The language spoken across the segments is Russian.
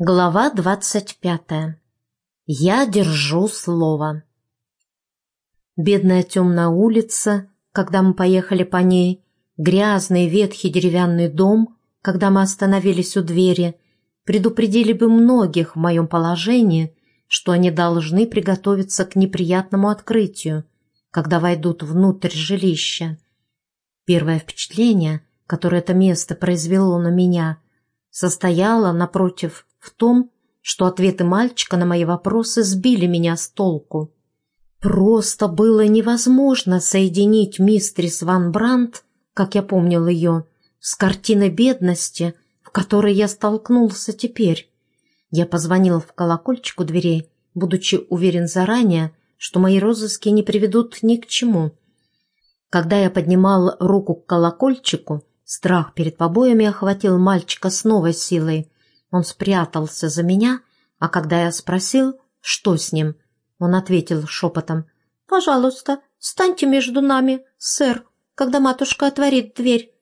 Глава двадцать пятая. Я держу слово. Бедная темная улица, когда мы поехали по ней, грязный ветхий деревянный дом, когда мы остановились у двери, предупредили бы многих в моем положении, что они должны приготовиться к неприятному открытию, когда войдут внутрь жилища. Первое впечатление, которое это место произвело на меня, состояло, напротив, в том, что ответы мальчика на мои вопросы сбили меня с толку. Просто было невозможно соединить мистрис Ван Брандт, как я помнил ее, с картиной бедности, в которой я столкнулся теперь. Я позвонил в колокольчик у дверей, будучи уверен заранее, что мои розыски не приведут ни к чему. Когда я поднимал руку к колокольчику, страх перед побоями охватил мальчика с новой силой. Он спрятался за меня, а когда я спросил, что с ним, он ответил шепотом, «Пожалуйста, станьте между нами, сэр, когда матушка отворит дверь».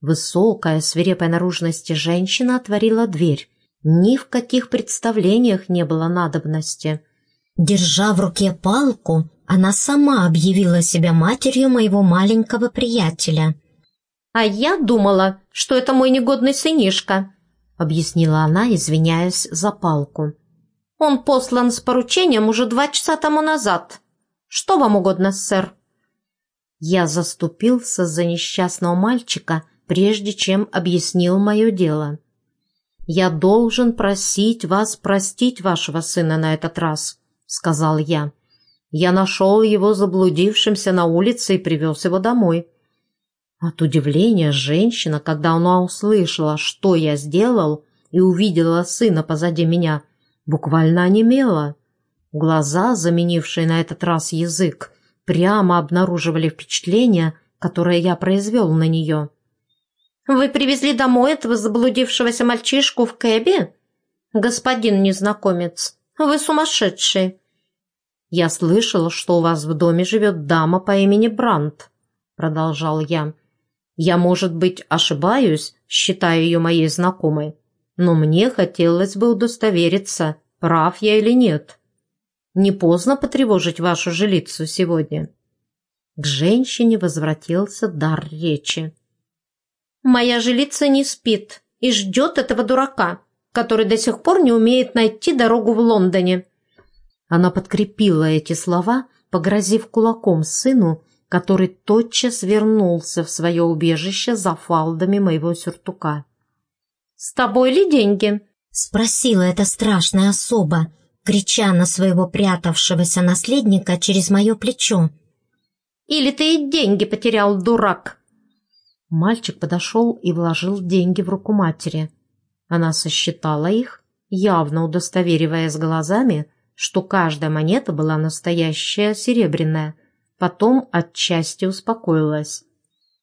Высокая, свирепая наружности женщина отворила дверь. Ни в каких представлениях не было надобности. Держа в руке палку, она сама объявила себя матерью моего маленького приятеля. «А я думала, что это мой негодный сынишка», объяснила она, извиняясь за палку. «Он послан с поручением уже два часа тому назад. Что вам угодно, сэр?» Я заступился за несчастного мальчика, прежде чем объяснил мое дело. «Я должен просить вас простить вашего сына на этот раз», — сказал я. «Я нашел его заблудившимся на улице и привез его домой. От удивления женщина, когда она услышала, что я сделал, и увидела сына позади меня, буквально онемела. Глаза, заменившие на этот раз язык, прямо обнаруживали впечатление, которое я произвел на нее. «Вы привезли домой этого заблудившегося мальчишку в кэбе? Господин незнакомец, вы сумасшедший!» «Я слышал, что у вас в доме живет дама по имени Брандт», — продолжал я. Я, может быть, ошибаюсь, считая ее моей знакомой, но мне хотелось бы удостовериться, прав я или нет. Не поздно потревожить вашу жилицу сегодня?» К женщине возвратился дар речи. «Моя жилица не спит и ждет этого дурака, который до сих пор не умеет найти дорогу в Лондоне». Она подкрепила эти слова, погрозив кулаком сыну, который тотчас вернулся в свое убежище за фалдами моего сюртука. «С тобой ли деньги?» — спросила эта страшная особа, крича на своего прятавшегося наследника через мое плечо. «Или ты и деньги потерял, дурак?» Мальчик подошел и вложил деньги в руку матери. Она сосчитала их, явно удостовериваясь глазами, что каждая монета была настоящая серебряная — потом отчасти успокоилась.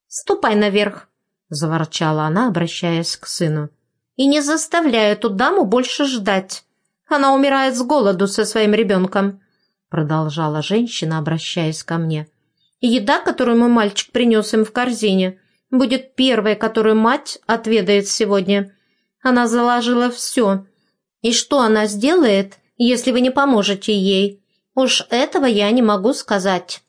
«Ступай наверх!» — заворчала она, обращаясь к сыну. «И не заставляй эту даму больше ждать. Она умирает с голоду со своим ребенком», — продолжала женщина, обращаясь ко мне. «Еда, которую мой мальчик принес им в корзине, будет первой, которую мать отведает сегодня. Она заложила все. И что она сделает, если вы не поможете ей? Уж этого я не могу сказать».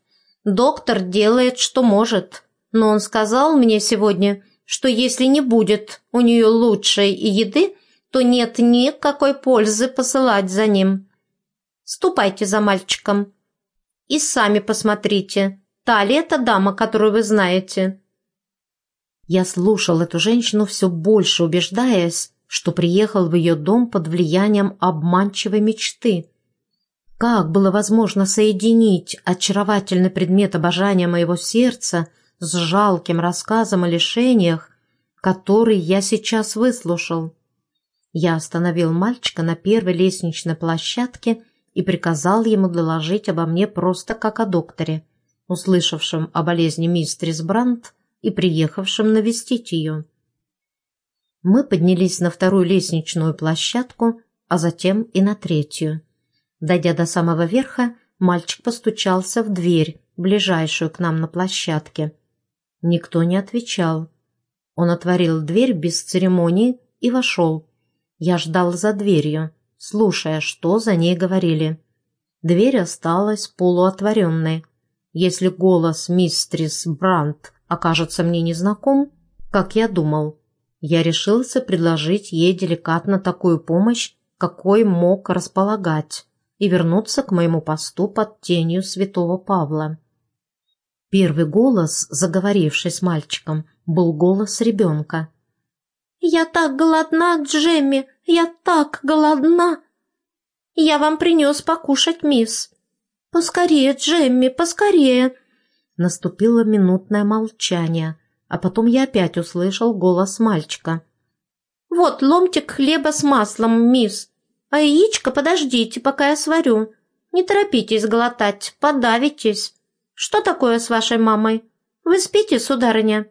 Доктор делает, что может, но он сказал мне сегодня, что если не будет у нее лучшей еды, то нет никакой пользы посылать за ним. Ступайте за мальчиком и сами посмотрите, та ли это дама, которую вы знаете». Я слушал эту женщину все больше, убеждаясь, что приехал в ее дом под влиянием обманчивой мечты – как было возможно соединить очаровательный предмет обожания моего сердца с жалким рассказом о лишениях, который я сейчас выслушал? Я остановил мальчика на первой лестничной площадке и приказал ему доложить обо мне просто как о докторе, услышавшем о болезни мистерис Брандт и приехавшем навестить ее. Мы поднялись на вторую лестничную площадку, а затем и на третью. Дойдя до самого верха, мальчик постучался в дверь, ближайшую к нам на площадке. Никто не отвечал. Он отворил дверь без церемонии и вошел. Я ждал за дверью, слушая, что за ней говорили. Дверь осталась полуотворенной. Если голос мистрис Брандт окажется мне незнаком, как я думал, я решился предложить ей деликатно такую помощь, какой мог располагать, и вернуться к моему посту под тенью святого Павла. Первый голос, заговоривший с мальчиком, был голос ребенка. «Я так голодна, Джемми! Я так голодна!» «Я вам принес покушать, мисс!» «Поскорее, Джемми, поскорее!» Наступило минутное молчание, а потом я опять услышал голос мальчика. «Вот ломтик хлеба с маслом, мисс, а яичко подождите, пока я сварю. Не торопитесь глотать, подавитесь. Что такое с вашей мамой? Вы спите, сударыня?»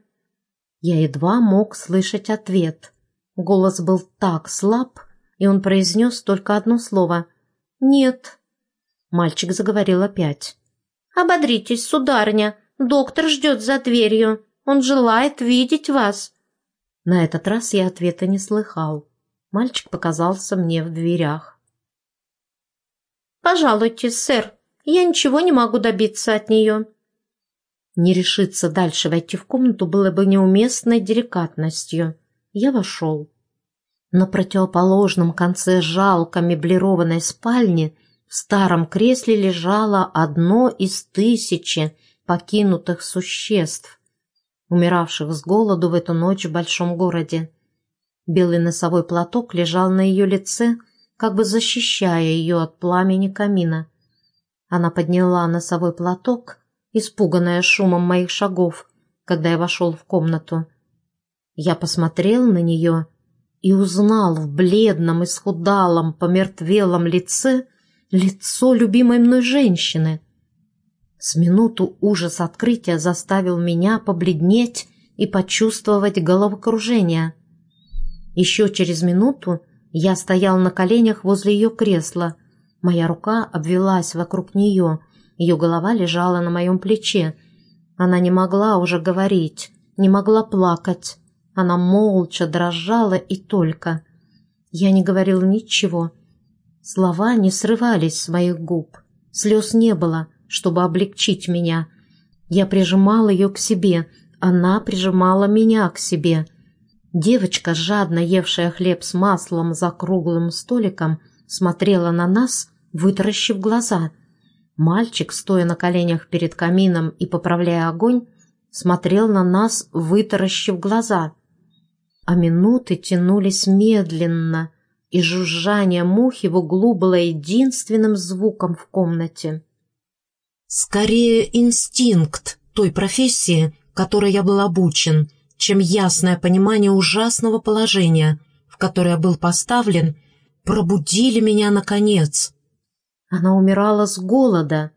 Я едва мог слышать ответ. Голос был так слаб, и он произнес только одно слово «Нет». Мальчик заговорил опять. «Ободритесь, сударыня, доктор ждет за дверью, он желает видеть вас». На этот раз я ответа не слыхал. Мальчик показался мне в дверях. «Пожалуйте, сэр, я ничего не могу добиться от нее». Не решиться дальше войти в комнату было бы неуместной деликатностью. Я вошел. На противоположном конце жалко меблированной спальни в старом кресле лежало одно из тысячи покинутых существ, умиравших с голоду в эту ночь в большом городе. Белый носовой платок лежал на ее лице, как бы защищая ее от пламени камина. Она подняла носовой платок, испуганная шумом моих шагов, когда я вошел в комнату. Я посмотрел на нее и узнал в бледном, исхудалом, помертвелом лице лицо любимой мной женщины. С минуту ужас открытия заставил меня побледнеть и почувствовать головокружение. Еще через минуту я стоял на коленях возле ее кресла. Моя рука обвелась вокруг нее, ее голова лежала на моем плече. Она не могла уже говорить, не могла плакать. Она молча дрожала и только. Я не говорил ничего. Слова не срывались с моих губ. Слез не было, чтобы облегчить меня. Я прижимал ее к себе, она прижимала меня к себе. Девочка, жадно евшая хлеб с маслом за круглым столиком, смотрела на нас, вытаращив глаза. Мальчик, стоя на коленях перед камином и поправляя огонь, смотрел на нас, вытаращив глаза — а минуты тянулись медленно, и жужжание мухи в углу было единственным звуком в комнате. Скорее инстинкт той профессии, которой я был обучен, чем ясное понимание ужасного положения, в которое был поставлен, пробудили меня наконец. Она умирала с голода.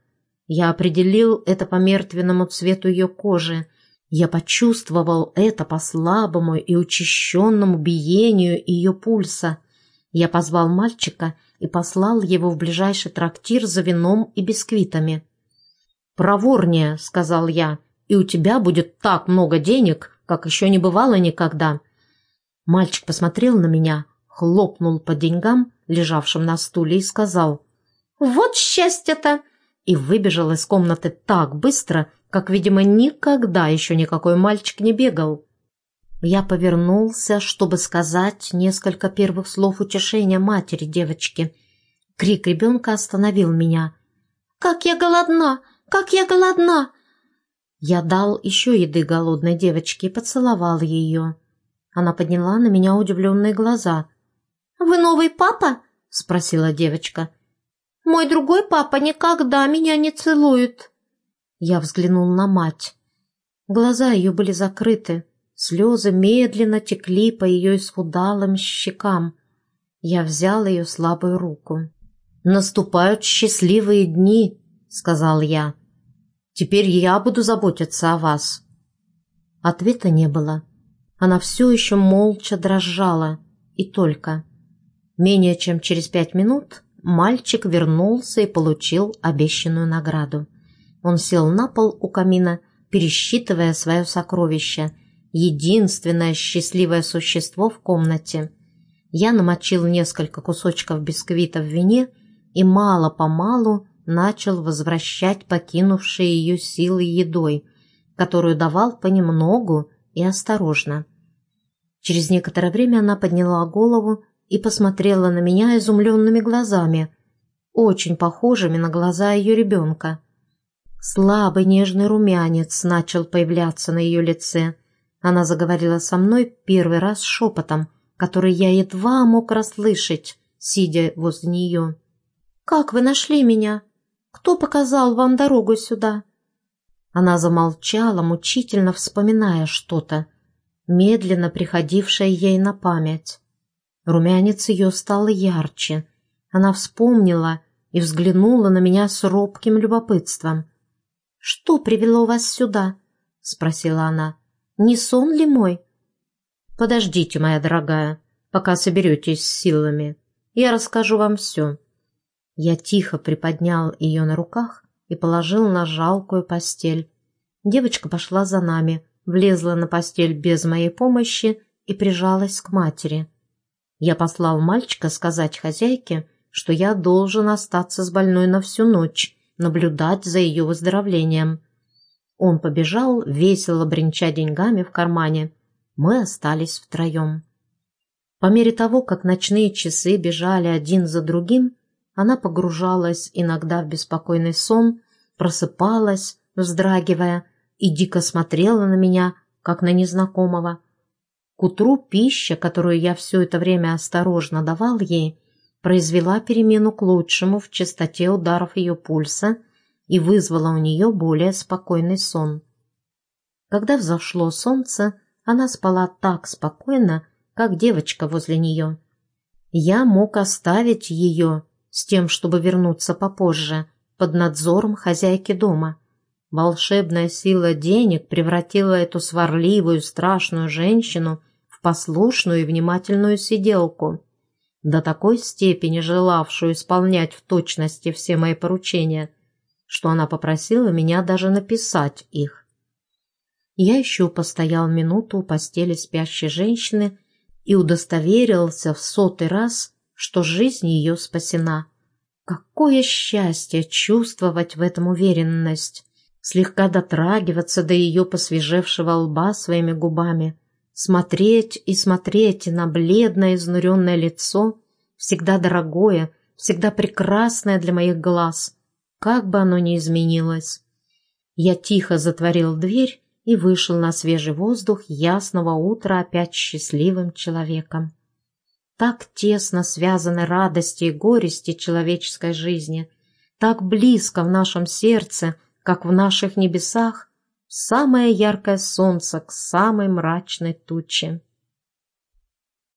Я определил это по мертвенному цвету ее кожи, я почувствовал это по слабому и учащенному биению ее пульса. Я позвал мальчика и послал его в ближайший трактир за вином и бисквитами. «Проворнее», — сказал я, — «и у тебя будет так много денег, как еще не бывало никогда». Мальчик посмотрел на меня, хлопнул по деньгам, лежавшим на стуле, и сказал «Вот счастье-то!» и выбежал из комнаты так быстро, как, видимо, никогда еще никакой мальчик не бегал. Я повернулся, чтобы сказать несколько первых слов утешения матери девочки. Крик ребенка остановил меня. «Как я голодна! Как я голодна!» Я дал еще еды голодной девочке и поцеловал ее. Она подняла на меня удивленные глаза. «Вы новый папа?» — спросила девочка. «Мой другой папа никогда меня не целует». Я взглянул на мать. Глаза ее были закрыты, слезы медленно текли по ее исхудалым щекам. Я взял ее слабую руку. «Наступают счастливые дни», — сказал я. «Теперь я буду заботиться о вас». Ответа не было. Она все еще молча дрожала, и только. Менее чем через пять минут мальчик вернулся и получил обещанную награду. Он сел на пол у камина, пересчитывая свое сокровище, единственное счастливое существо в комнате. Я намочил несколько кусочков бисквита в вине и мало-помалу начал возвращать покинувшие ее силы едой, которую давал понемногу и осторожно. Через некоторое время она подняла голову и посмотрела на меня изумленными глазами, очень похожими на глаза ее ребенка. Слабый нежный румянец начал появляться на ее лице. Она заговорила со мной первый раз шепотом, который я едва мог расслышать, сидя возле нее. «Как вы нашли меня? Кто показал вам дорогу сюда?» Она замолчала, мучительно вспоминая что-то, медленно приходившее ей на память. Румянец ее стал ярче. Она вспомнила и взглянула на меня с робким любопытством. «Что привело вас сюда?» — спросила она. «Не сон ли мой?» «Подождите, моя дорогая, пока соберетесь с силами. Я расскажу вам все». Я тихо приподнял ее на руках и положил на жалкую постель. Девочка пошла за нами, влезла на постель без моей помощи и прижалась к матери. Я послал мальчика сказать хозяйке, что я должен остаться с больной на всю ночь, наблюдать за ее выздоровлением. Он побежал, весело бренча деньгами в кармане. Мы остались втроем. По мере того, как ночные часы бежали один за другим, она погружалась иногда в беспокойный сон, просыпалась, вздрагивая, и дико смотрела на меня, как на незнакомого. К утру пища, которую я все это время осторожно давал ей, произвела перемену к лучшему в частоте ударов ее пульса и вызвала у нее более спокойный сон. Когда взошло солнце, она спала так спокойно, как девочка возле нее. Я мог оставить ее с тем, чтобы вернуться попозже, под надзором хозяйки дома. Волшебная сила денег превратила эту сварливую, страшную женщину в послушную и внимательную сиделку до такой степени желавшую исполнять в точности все мои поручения, что она попросила меня даже написать их. Я еще постоял минуту у постели спящей женщины и удостоверился в сотый раз, что жизнь ее спасена. Какое счастье чувствовать в этом уверенность, слегка дотрагиваться до ее посвежевшего лба своими губами, смотреть и смотреть на бледное изнуренное лицо, всегда дорогое, всегда прекрасное для моих глаз, как бы оно ни изменилось. Я тихо затворил дверь и вышел на свежий воздух ясного утра опять счастливым человеком. Так тесно связаны радости и горести человеческой жизни, так близко в нашем сердце, как в наших небесах, самое яркое солнце к самой мрачной туче.